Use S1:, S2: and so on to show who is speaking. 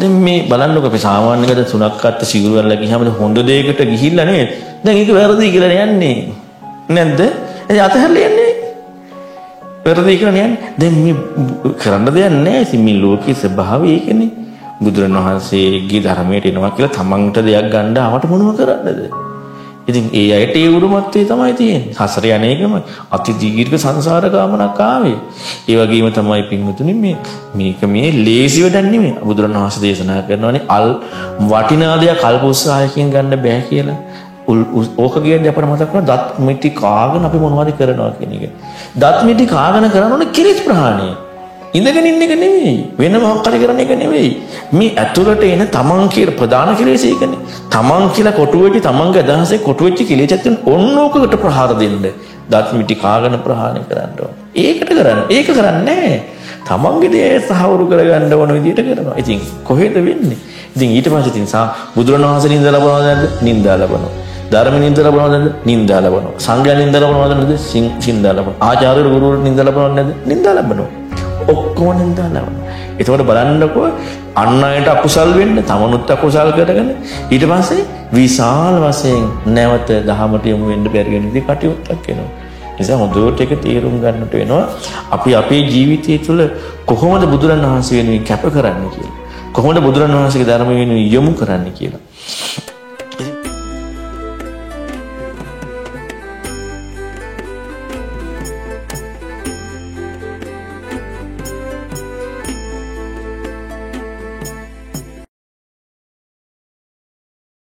S1: දැන් මේ බලන්නකො අපි සාමාන්‍යකද තුනක් අත්ත සිගුරු වල ගියාම හොඳ දෙයකට ගිහිල්ලා නෙවෙයි. දැන් ඒක වැරදි කියලා යන්නේ. නැද්ද? එතන අතහැරලා යන්නේ. වැරදි කියලා යන්නේ. දැන් මේ කරන්න දෙයක් නැහැ. ඉතින් මේ ලෝකයේ ස්වභාවය ඒකනේ. බුදුරණවහන්සේගේ ධර්මයට එනවා කියලා තමන්ට දෙයක් ගන්න ආවට මොනව කරන්නද? ඉතින් ඒ අයට ඒ උරුමත්වයේ තමයි තියෙන්නේ. හසර යන්නේකම අති දීර්ඝ සංසාර ගමනක් ආවේ. ඒ වගේම තමයි පින්වතුනි මේ මේක මේ ලේසි වැඩක් නෙමෙයි. බුදුරණවහන්සේ දේශනා කරනවානේ අල් වටිනා දෙයක් අල්ප උත්සාහයකින් ගන්න බෑ කියලා. ඕක කියන්නේ අපර මතක් කරන දත් මිටි කාගෙන අපි මොනවද කරනවා කියන එක. දත් මිටි කාගෙන කරනෝනේ කිරිස් ප්‍රහාණය. ඉඳගෙන ඉන්න එක නෙවෙයි. වෙන මොකක් හරි කරන එක නෙවෙයි. මේ ඇතුළට එන තමන් කියලා ප්‍රධාන කෙලෙස් ඒකනේ. තමන් කියලා කොටු වෙච්ච තමන්ගේ අදහසේ කොටු වෙච්ච කෙලෙස් ඇතුළෙන් ඕනෝකකට ප්‍රහාර දෙන්න. දත් මිටි කාගෙන ප්‍රහාණය කරන්න ඕන. ඒකට කරන්න. ඒක කරන්නේ නැහැ. තමන්ගේ දේ සහවුරු කරගන්න ඕන විදිහට කරනවා. ඉතින් කොහෙද වෙන්නේ? ඉතින් ඊට පස්සේ ඉතින් සා බුදුරණවහන්සේ නින්දා ලබනවද නැද්ද? නින්දා ලබනවා. ධර්ම නින්දා ලබනවද නැද්ද? නින්දා ලබනවා. සංඝයා නින්දා ලබනවද නැද්ද? සින්දා ලබනවා. ආචාර්ය ගුරුවරු නින්දා ලබනවද නැද්ද? නින්දා ලබනවා. ඔක්කොම නින්දා ලබනවා. එතකොට බලන්නකෝ අන් අයට අකුසල් වෙන්න තමනුත් අකුසල් කරගෙන ඊට පස්සේ විශාල වශයෙන් නැවත දහමට යමු වෙන්න බැරි වෙන ඉතින් කටයුත්තක් වෙනවා. නිසා හොඳට ඒක තේරුම් ගන්නට වෙනවා අපි අපේ ජීවිතය තුළ කොහොමද බුදුරන් වහන්සේ වෙනුවෙන් කැප කරන්නේ කියලා. කොහොමද බුදුරන් වහන්සේගේ ධර්ම වෙනුවෙන් යොමු කරන්නේ කියලා.